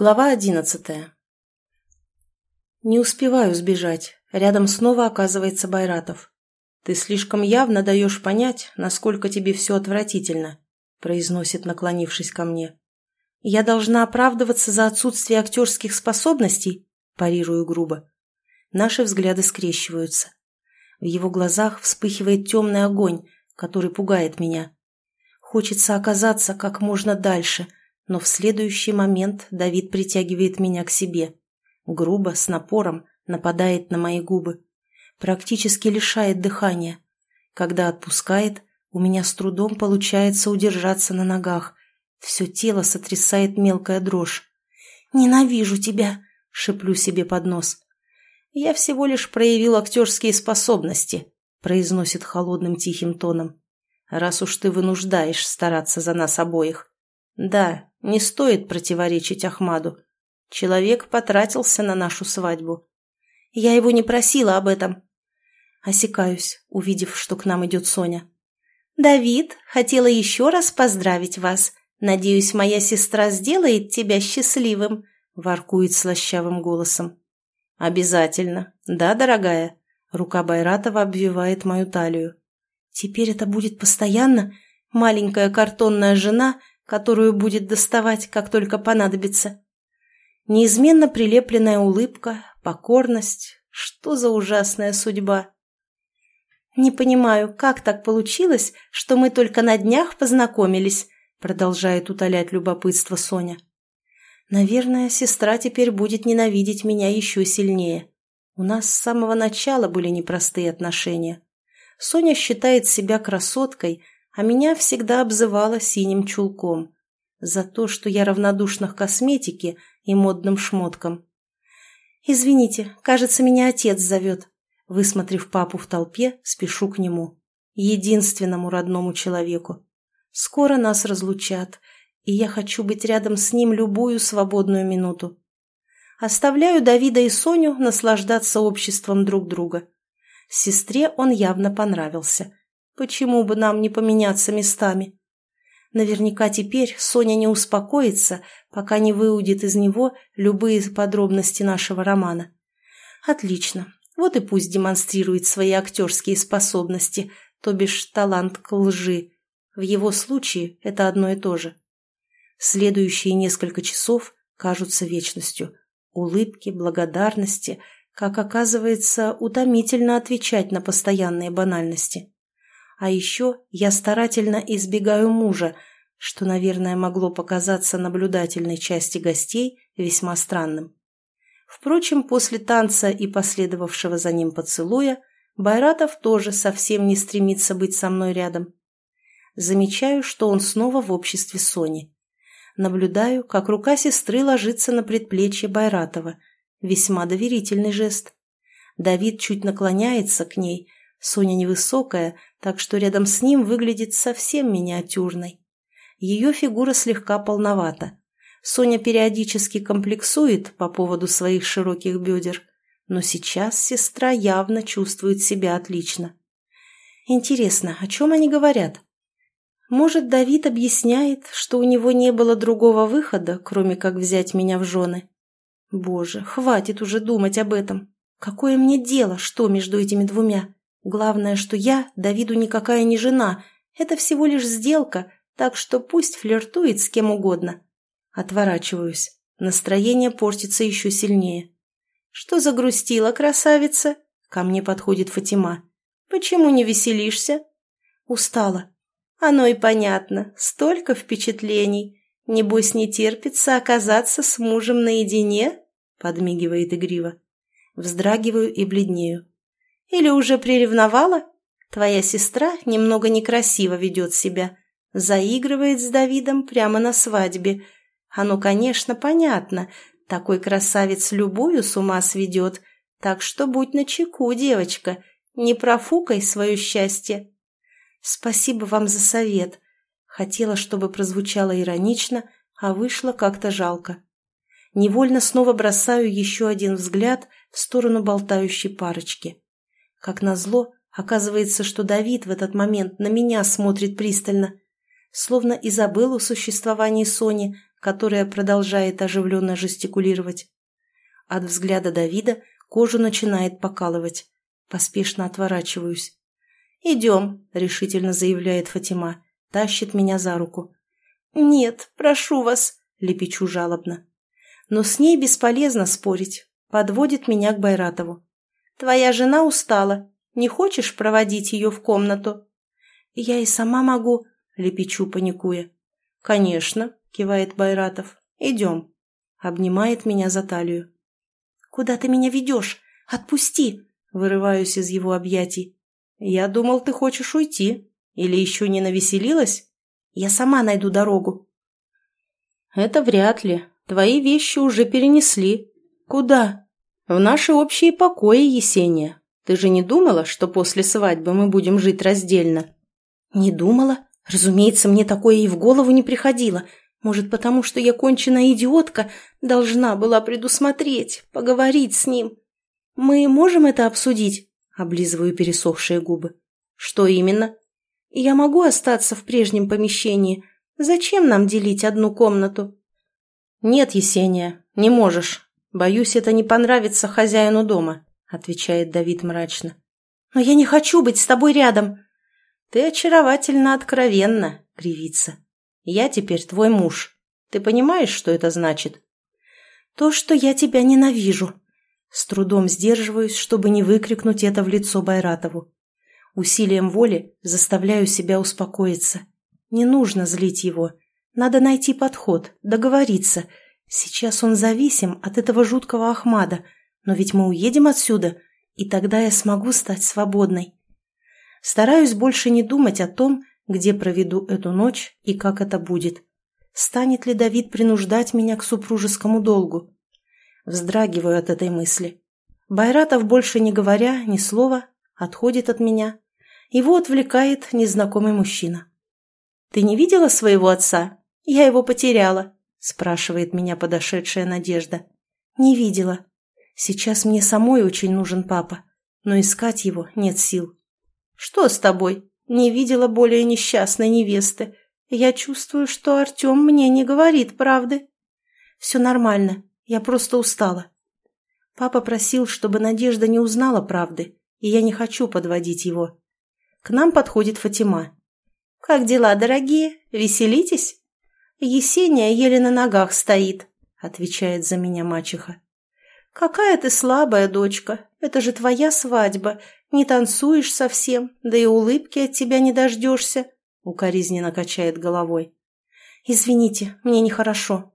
Глава одиннадцатая. Не успеваю сбежать. Рядом снова оказывается Байратов. «Ты слишком явно даешь понять, насколько тебе все отвратительно», произносит, наклонившись ко мне. «Я должна оправдываться за отсутствие актерских способностей?» парирую грубо. Наши взгляды скрещиваются. В его глазах вспыхивает темный огонь, который пугает меня. Хочется оказаться как можно дальше – но в следующий момент Давид притягивает меня к себе. Грубо, с напором, нападает на мои губы. Практически лишает дыхания. Когда отпускает, у меня с трудом получается удержаться на ногах. Все тело сотрясает мелкая дрожь. «Ненавижу тебя!» — шеплю себе под нос. «Я всего лишь проявил актерские способности», — произносит холодным тихим тоном. «Раз уж ты вынуждаешь стараться за нас обоих. Да, не стоит противоречить Ахмаду. Человек потратился на нашу свадьбу. Я его не просила об этом. Осекаюсь, увидев, что к нам идет Соня. «Давид, хотела еще раз поздравить вас. Надеюсь, моя сестра сделает тебя счастливым», — воркует слащавым голосом. «Обязательно. Да, дорогая?» Рука Байратова обвивает мою талию. «Теперь это будет постоянно? Маленькая картонная жена которую будет доставать, как только понадобится. Неизменно прилепленная улыбка, покорность. Что за ужасная судьба? «Не понимаю, как так получилось, что мы только на днях познакомились», продолжает утолять любопытство Соня. «Наверное, сестра теперь будет ненавидеть меня еще сильнее. У нас с самого начала были непростые отношения. Соня считает себя красоткой, а меня всегда обзывала синим чулком за то, что я равнодушна к косметике и модным шмоткам. «Извините, кажется, меня отец зовет». Высмотрев папу в толпе, спешу к нему, единственному родному человеку. Скоро нас разлучат, и я хочу быть рядом с ним любую свободную минуту. Оставляю Давида и Соню наслаждаться обществом друг друга. Сестре он явно понравился – Почему бы нам не поменяться местами? Наверняка теперь Соня не успокоится, пока не выудит из него любые подробности нашего романа. Отлично. Вот и пусть демонстрирует свои актерские способности, то бишь талант к лжи. В его случае это одно и то же. Следующие несколько часов кажутся вечностью. Улыбки, благодарности, как оказывается, утомительно отвечать на постоянные банальности. А еще я старательно избегаю мужа, что, наверное, могло показаться наблюдательной части гостей весьма странным. Впрочем, после танца и последовавшего за ним поцелуя, Байратов тоже совсем не стремится быть со мной рядом. Замечаю, что он снова в обществе Сони. Наблюдаю, как рука сестры ложится на предплечье Байратова. Весьма доверительный жест. Давид чуть наклоняется к ней, Соня невысокая, так что рядом с ним выглядит совсем миниатюрной. Ее фигура слегка полновата. Соня периодически комплексует по поводу своих широких бедер, но сейчас сестра явно чувствует себя отлично. Интересно, о чем они говорят? Может, Давид объясняет, что у него не было другого выхода, кроме как взять меня в жены? Боже, хватит уже думать об этом. Какое мне дело, что между этими двумя? Главное, что я Давиду никакая не жена, это всего лишь сделка, так что пусть флиртует с кем угодно. Отворачиваюсь. Настроение портится еще сильнее. «Что загрустила, красавица?» Ко мне подходит Фатима. «Почему не веселишься?» «Устала». «Оно и понятно. Столько впечатлений. Небось, не терпится оказаться с мужем наедине?» Подмигивает игриво. Вздрагиваю и бледнею. Или уже приревновала? Твоя сестра немного некрасиво ведет себя. Заигрывает с Давидом прямо на свадьбе. Оно, конечно, понятно. Такой красавец любую с ума сведет. Так что будь начеку, девочка. Не профукай свое счастье. Спасибо вам за совет. Хотела, чтобы прозвучало иронично, а вышло как-то жалко. Невольно снова бросаю еще один взгляд в сторону болтающей парочки. Как назло, оказывается, что Давид в этот момент на меня смотрит пристально, словно и забыл о существовании Сони, которая продолжает оживленно жестикулировать. От взгляда Давида кожу начинает покалывать. Поспешно отворачиваюсь. «Идем», — решительно заявляет Фатима, тащит меня за руку. «Нет, прошу вас», — лепечу жалобно. Но с ней бесполезно спорить, подводит меня к Байратову. «Твоя жена устала, не хочешь проводить ее в комнату?» «Я и сама могу», — лепечу, паникуя. «Конечно», — кивает Байратов. «Идем». Обнимает меня за талию. «Куда ты меня ведешь? Отпусти!» Вырываюсь из его объятий. «Я думал, ты хочешь уйти. Или еще не навеселилась?» «Я сама найду дорогу». «Это вряд ли. Твои вещи уже перенесли». «Куда?» «В наши общие покои, Есения. Ты же не думала, что после свадьбы мы будем жить раздельно?» «Не думала. Разумеется, мне такое и в голову не приходило. Может, потому что я конченая идиотка, должна была предусмотреть, поговорить с ним. Мы можем это обсудить?» Облизываю пересохшие губы. «Что именно?» «Я могу остаться в прежнем помещении. Зачем нам делить одну комнату?» «Нет, Есения, не можешь. Боюсь, это не понравится хозяину дома», отвечает Давид мрачно. «Но я не хочу быть с тобой рядом!» «Ты очаровательно откровенна», — кривится. «Я теперь твой муж. Ты понимаешь, что это значит?» «То, что я тебя ненавижу». С трудом сдерживаюсь, чтобы не выкрикнуть это в лицо Байратову. Усилием воли заставляю себя успокоиться. Не нужно злить его. Надо найти подход, договориться. Сейчас он зависим от этого жуткого Ахмада, но ведь мы уедем отсюда, и тогда я смогу стать свободной. Стараюсь больше не думать о том, где проведу эту ночь и как это будет. Станет ли Давид принуждать меня к супружескому долгу? Вздрагиваю от этой мысли. Байратов, больше не говоря ни слова, отходит от меня. Его отвлекает незнакомый мужчина. «Ты не видела своего отца? Я его потеряла», – спрашивает меня подошедшая Надежда. «Не видела. Сейчас мне самой очень нужен папа, но искать его нет сил». «Что с тобой? Не видела более несчастной невесты. Я чувствую, что Артем мне не говорит правды». «Все нормально, я просто устала». Папа просил, чтобы Надежда не узнала правды, и я не хочу подводить его. К нам подходит Фатима. «Как дела, дорогие? Веселитесь?» «Есения еле на ногах стоит», — отвечает за меня мачеха. «Какая ты слабая, дочка. Это же твоя свадьба. Не танцуешь совсем, да и улыбки от тебя не дождешься», — укоризненно качает головой. «Извините, мне нехорошо».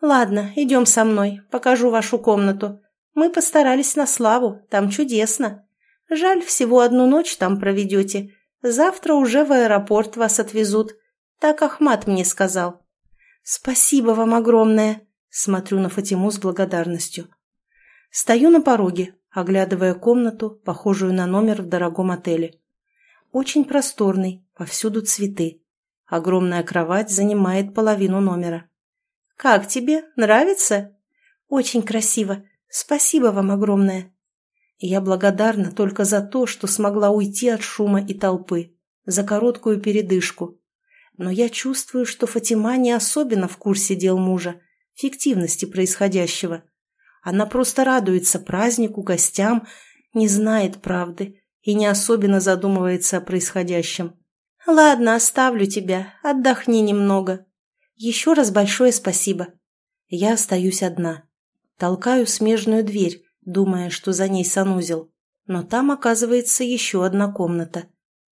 «Ладно, идем со мной, покажу вашу комнату. Мы постарались на славу, там чудесно. Жаль, всего одну ночь там проведете. Завтра уже в аэропорт вас отвезут. Так Ахмат мне сказал». «Спасибо вам огромное», — смотрю на Фатиму с благодарностью. Стою на пороге, оглядывая комнату, похожую на номер в дорогом отеле. Очень просторный, повсюду цветы. Огромная кровать занимает половину номера. «Как тебе? Нравится?» «Очень красиво. Спасибо вам огромное». Я благодарна только за то, что смогла уйти от шума и толпы, за короткую передышку. Но я чувствую, что Фатима не особенно в курсе дел мужа, фиктивности происходящего. Она просто радуется празднику, гостям, не знает правды и не особенно задумывается о происходящем. «Ладно, оставлю тебя, отдохни немного. Еще раз большое спасибо. Я остаюсь одна. Толкаю смежную дверь, думая, что за ней санузел. Но там оказывается еще одна комната.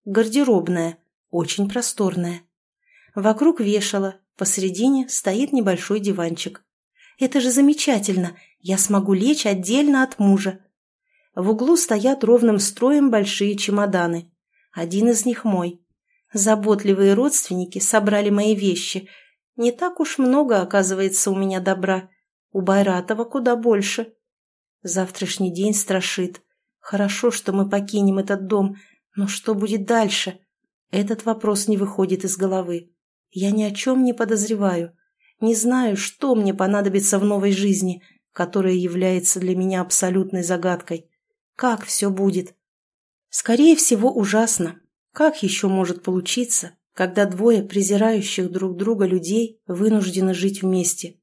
Гардеробная, очень просторная. Вокруг вешала, посредине стоит небольшой диванчик. Это же замечательно, я смогу лечь отдельно от мужа. В углу стоят ровным строем большие чемоданы. Один из них мой. Заботливые родственники собрали мои вещи. Не так уж много, оказывается, у меня добра. У Байратова куда больше. Завтрашний день страшит. Хорошо, что мы покинем этот дом, но что будет дальше? Этот вопрос не выходит из головы. Я ни о чем не подозреваю. Не знаю, что мне понадобится в новой жизни – которая является для меня абсолютной загадкой. Как все будет? Скорее всего, ужасно. Как еще может получиться, когда двое презирающих друг друга людей вынуждены жить вместе.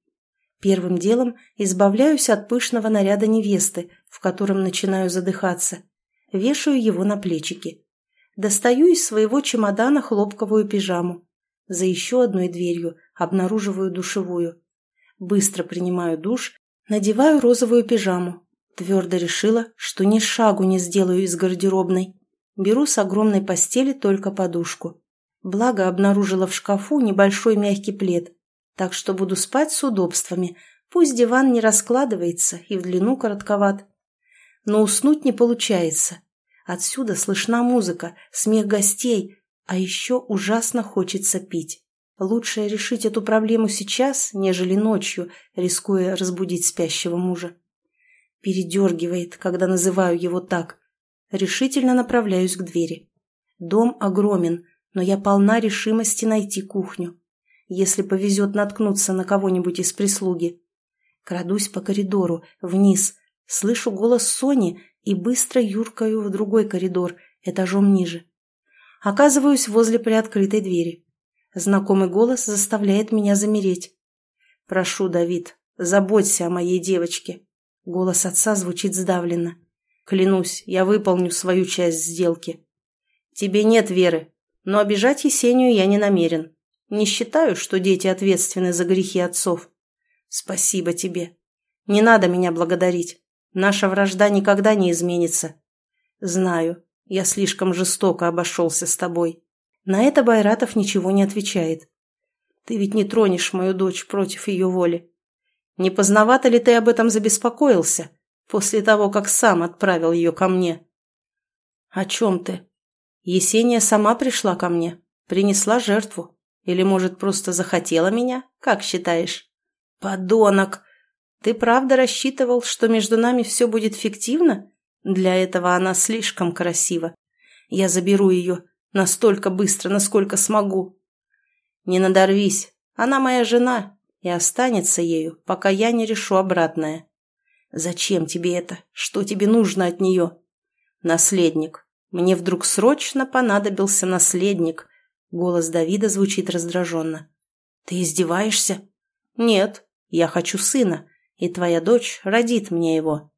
Первым делом избавляюсь от пышного наряда невесты, в котором начинаю задыхаться. Вешаю его на плечики. Достаю из своего чемодана хлопковую пижаму. За еще одной дверью обнаруживаю душевую. Быстро принимаю душ, надеваю розовую пижаму. Твердо решила, что ни шагу не сделаю из гардеробной. Беру с огромной постели только подушку. Благо обнаружила в шкафу небольшой мягкий плед, так что буду спать с удобствами. Пусть диван не раскладывается и в длину коротковат. Но уснуть не получается. Отсюда слышна музыка, смех гостей, а еще ужасно хочется пить. Лучше решить эту проблему сейчас, нежели ночью, рискуя разбудить спящего мужа. Передергивает, когда называю его так. Решительно направляюсь к двери. Дом огромен, но я полна решимости найти кухню если повезет наткнуться на кого-нибудь из прислуги. Крадусь по коридору, вниз, слышу голос Сони и быстро юркаю в другой коридор, этажом ниже. Оказываюсь возле приоткрытой двери. Знакомый голос заставляет меня замереть. «Прошу, Давид, заботься о моей девочке». Голос отца звучит сдавленно. «Клянусь, я выполню свою часть сделки». «Тебе нет веры, но обижать Есению я не намерен. Не считаю, что дети ответственны за грехи отцов. Спасибо тебе. Не надо меня благодарить. Наша вражда никогда не изменится. Знаю, я слишком жестоко обошелся с тобой. На это Байратов ничего не отвечает. Ты ведь не тронешь мою дочь против ее воли. Не поздновато ли ты об этом забеспокоился, после того, как сам отправил ее ко мне? О чем ты? Есения сама пришла ко мне, принесла жертву. Или, может, просто захотела меня? Как считаешь? Подонок! Ты правда рассчитывал, что между нами все будет фиктивно? Для этого она слишком красива. Я заберу ее настолько быстро, насколько смогу. Не надорвись, она моя жена и останется ею, пока я не решу обратное. Зачем тебе это? Что тебе нужно от нее? Наследник. Мне вдруг срочно понадобился наследник, Голос Давида звучит раздраженно. «Ты издеваешься?» «Нет, я хочу сына, и твоя дочь родит мне его».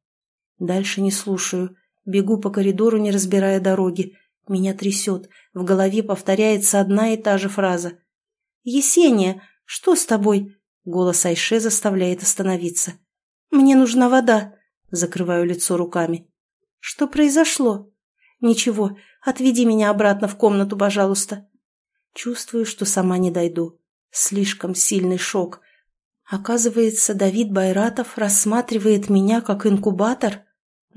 Дальше не слушаю. Бегу по коридору, не разбирая дороги. Меня трясет. В голове повторяется одна и та же фраза. «Есения, что с тобой?» Голос Айше заставляет остановиться. «Мне нужна вода», — закрываю лицо руками. «Что произошло?» «Ничего, отведи меня обратно в комнату, пожалуйста». Чувствую, что сама не дойду. Слишком сильный шок. Оказывается, Давид Байратов рассматривает меня как инкубатор?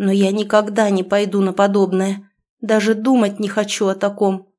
Но я никогда не пойду на подобное. Даже думать не хочу о таком.